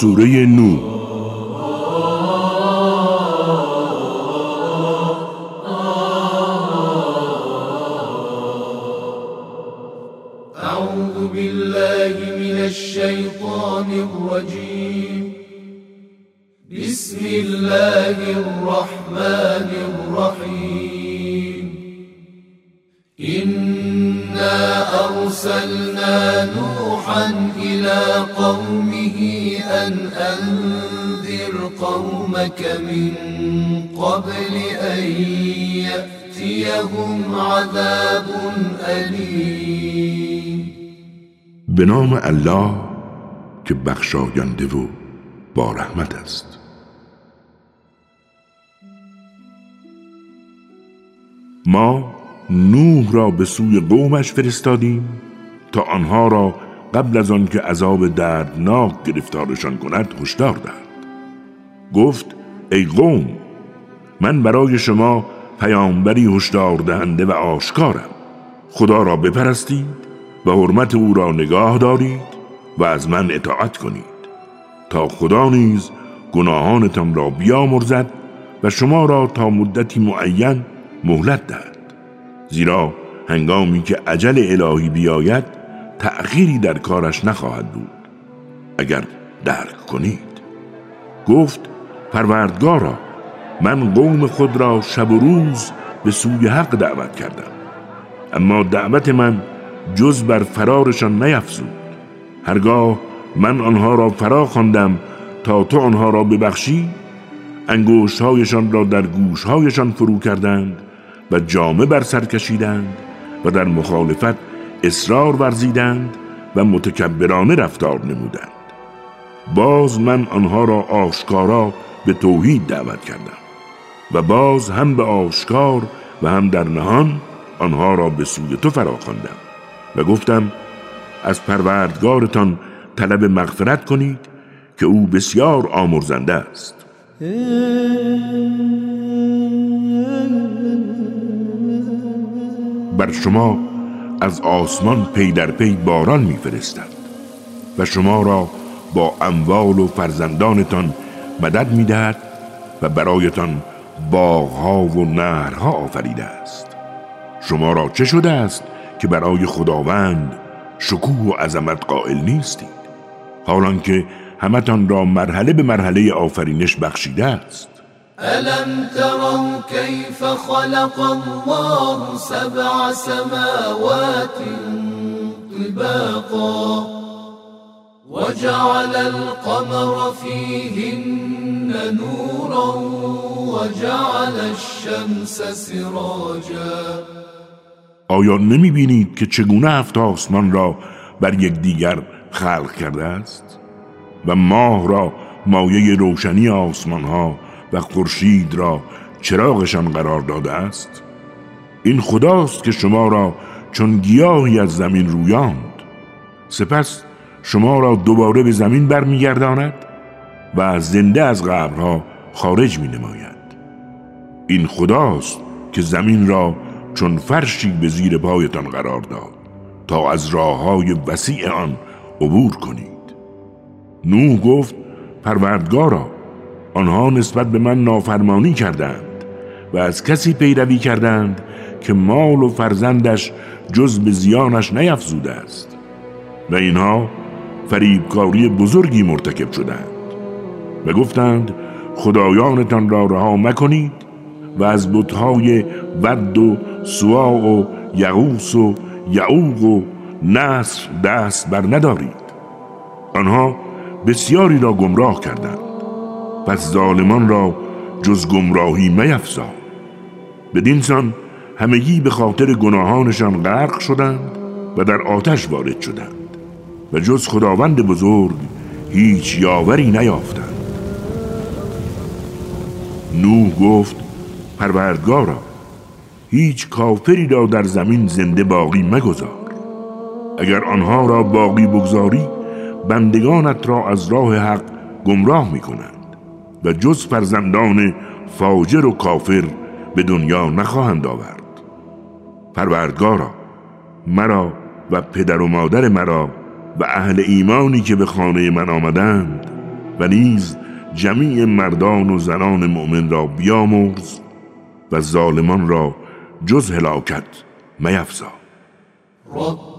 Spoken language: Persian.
سورة نو أعوذ بالله من الشيطان الرجيم. بسم الله الرحمن الرحيم. إنا أرسلنا نوحا إلى قومه أن أنذر قومك من قبل أن يأتيهم عذاب أليم. به نام الله که بخشاینده و با رحمت است. ما نوح را به سوی قومش فرستادیم تا آنها را قبل از آن که عذاب دردناک گرفتارشان کند هشدار دهد گفت ای قوم من برای شما پیامبری هشدار دهنده و آشکارم. خدا را بپرستید و حرمت او را نگاه دارید و از من اطاعت کنید تا خدا نیز گناهانتان را بیامرزد و شما را تا مدتی معین مهلت دهد. زیرا هنگامی که عجل الهی بیاید تأخیری در کارش نخواهد بود. اگر درک کنید. گفت پروردگارا من قوم خود را شب و روز به سوی حق دعوت کردم. اما دعوت من جز بر فرارشان نیفزود. هرگاه من آنها را فرا خواندم تا تو آنها را ببخشی انگوشهایشان را در گوشهایشان فرو کردند و جامه بر سر کشیدند و در مخالفت اصرار ورزیدند و متکبرانه رفتار نمودند. باز من آنها را آشکارا به توحید دعوت کردم و باز هم به آشکار و هم در نهان آنها را به سوی تو فرا خواندم و گفتم از پروردگارتان طلب مغفرت کنید که او بسیار آمرزنده است. بر شما از آسمان پی در پی باران میفرستد و شما را با اموال و فرزندانتان مدد می‌دهد و برایتان باغها و نهرها آفریده است. شما را چه شده است که برای خداوند شکوه و عظمت قائل نیستید؟ حالان که همتان را مرحله به مرحله آفرینش بخشیده است. ألم تروا كيف خلق الله سبع سماوات طباقا وجعل القمر فيهن نورا وجعل الشمس سراجا آیا نمی بینید که چگونه هفت آسمان را بر یکدیگر خلق کرده است؟ و ماه را مایه روشنی آسمان ها و خورشید را چراغشان قرار داده است؟ این خداست که شما را چون گیاهی از زمین رویاند. سپس شما را دوباره به زمین برمیگرداند و زنده از قبرها خارج می نماید این خداست که زمین را چون فرشی به زیر پایتان قرار داد تا از راه های وسیع آن عبور کنید. نوح گفت پروردگارا آنها نسبت به من نافرمانی کردند و از کسی پیروی کردند که مال و فرزندش جز به زیانش نیفزوده است و اینها فریبکاری بزرگی مرتکب شدند و گفتند خدایانتان را رها مکنید و از بتهای ود و سوا و یغوس و یعوق و نصر دست بر ندارید. آنها بسیاری را گمراه کردند. پس ظالمان را جز گمراهی میفزا. بدین سان همگی به خاطر گناهانشان غرق شدند و در آتش وارد شدند و جز خداوند بزرگ هیچ یاوری نیافتند. نوح گفت پروردگارا هیچ کافری را در زمین زنده باقی مگذار. اگر آنها را باقی بگذاری بندگانت را از راه حق گمراه می کنند و جز فرزندان فاجر و کافر به دنیا نخواهند آورد. پروردگارا مرا و پدر و مادر مرا و اهل ایمانی که به خانه من آمدند و نیز جمیع مردان و زنان مؤمن را بیامرز و ظالمان را جز هلاکت میفزا.